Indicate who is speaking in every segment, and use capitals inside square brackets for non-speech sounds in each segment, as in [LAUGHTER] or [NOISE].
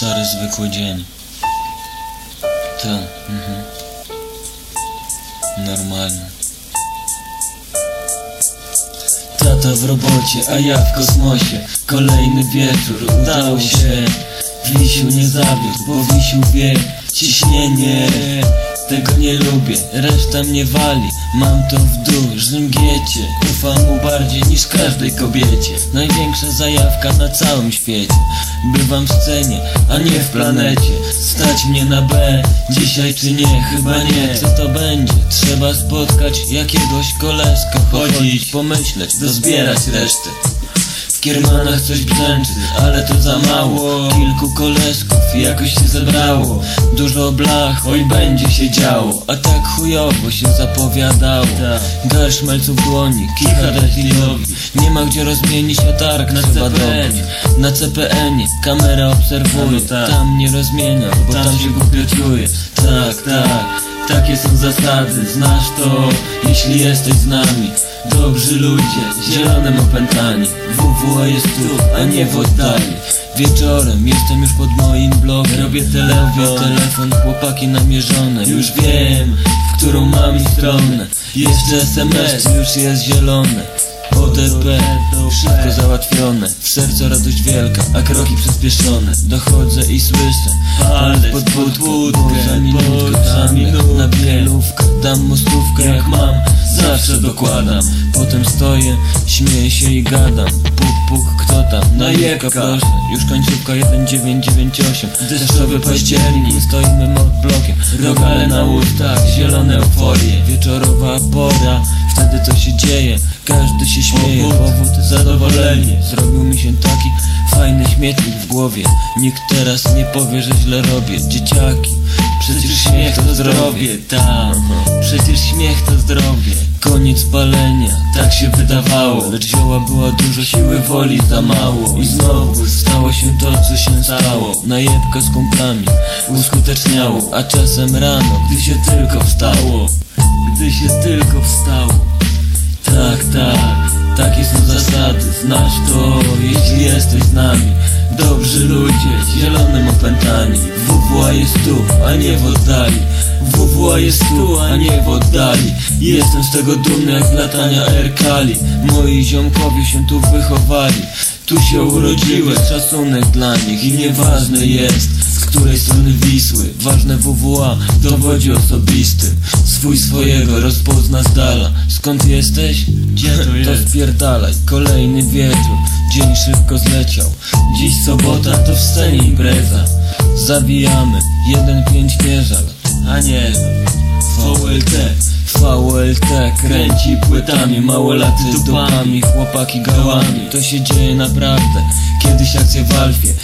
Speaker 1: Szary, zwykły dzień. Tak, mhm. Normalny. Tata w robocie, a ja w kosmosie Kolejny wieczór, udało się Wisiu nie zawiódł, bo Wisiu wie Ciśnienie, tego nie lubię Reszta mnie wali, mam to w dużym giecie Ufam mu bardziej niż każdej kobiecie. Największa zajawka na całym świecie. Bywam w scenie, a nie w planecie. Stać mnie na B, dzisiaj czy nie, chyba nie. Co to będzie? Trzeba spotkać jakiegoś koleżka Chodzić, pomyśleć, dozbierać resztę w kiermanach coś brzęczy, ale to za mało. Kilku koleżków jakoś się zebrało. Dużo blach, oj będzie się działo. A tak chujowo się zapowiadało. Garść malców dłoni, kicha defilowi Nie ma gdzie rozmienić latark, na dobić. Na CPN-ie kamera obserwuje. Tam nie rozmienia, bo tam się głupio czuje. Tak, tak, takie są zasady Znasz to, jeśli jesteś z nami. Dobrzy ludzie, zielonym opętani WWA jest tu, a nie w oddali. Wieczorem jestem już pod moim blogiem. Robię telefon, telefon, chłopaki namierzone. Już wiem, w którą mam stronę. Jeszcze SMS, już jest zielone. ODP, szybko załatwione. W sercu radość wielka, a kroki przyspieszone. Dochodzę i słyszę Ale pod podwódkę, za minutkę, za minutkę Na bielówkę, dam mu stówkę jak mam. Zawsze dokładam, potem stoję, śmieję się i gadam. Puk, puk, kto tam? Najebka proszę Już końcówka 1998 Deszczowy październik, stoimy mod blokiem. Rogale na ustach, zielone euforie. Wieczorowa pora, wtedy to się dzieje? Każdy się śmieje, powód zadowolenie. Zrobił mi się taki fajny śmietnik w głowie. Nikt teraz nie powie, że źle robię. Dzieciaki, przecież śmiech to zdrowie. Tak, przecież śmiech to zdrowie Koniec palenia, tak się wydawało. Lecz zioła była dużo, siły woli za mało. I znowu stało się to, co się stało. Najebka z kumplami uskuteczniało. A czasem rano, gdy się tylko wstało. Gdy się tylko wstało. Tak, tak, takie są zasady Znasz to, jeśli jesteś z nami. Dobrzy ludzie, zielonym opętani. WWA jest tu, a nie w oddali. WWA jest tu, a nie w oddali. Jestem z tego dumny jak latania Erkali Moi ziomkowie się tu wychowali. Tu się urodziłeś, szacunek dla nich I nieważne jest, z której strony Wisły. Ważne WWA, dowodzi osobisty Swój swojego rozpozna z dala. Skąd jesteś? Gdzie to [LAUGHS] jest? To spierdalaj, kolejny wieczór. Dzień szybko zleciał. Dziś sobota, to w scenie impreza. Zabijamy, jeden pięć mierzal A nie, VLT VLT kręci płytami. Małolaty dupami, chłopaki gałami. To się dzieje naprawdę. Kiedyś akcje w Alfie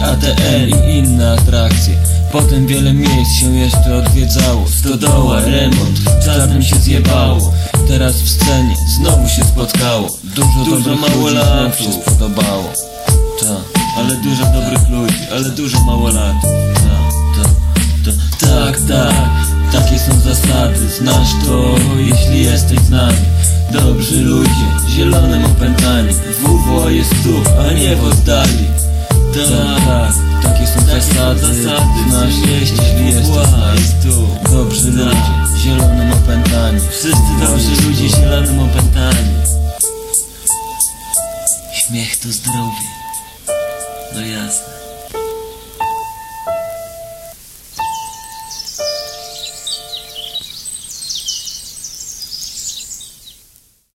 Speaker 1: RATL i inne atrakcje. Potem wiele miejsc się jeszcze odwiedzało. Stodoła, remont, czarnym się zjebało. Teraz w scenie znowu się spotkało. Dużo, dużo małolatów się spodobało. Tak, ale dużo dobrych ludzi, ale dużo małolatów Tak, tak, tak, tak, tak. Takie są zasady, znasz to, jeśli jesteś z nami. Dobrzy ludzie, zielonym opętani WWA jest tu, a nie w oddali Tak, tak, takie są zasady, znasz jeśli jesteś nami Dobrzy ludzie, zielonym opętani. Wszyscy dobrzy ludzie, zielonym opętani. Śmiech to zdrowie. No jasne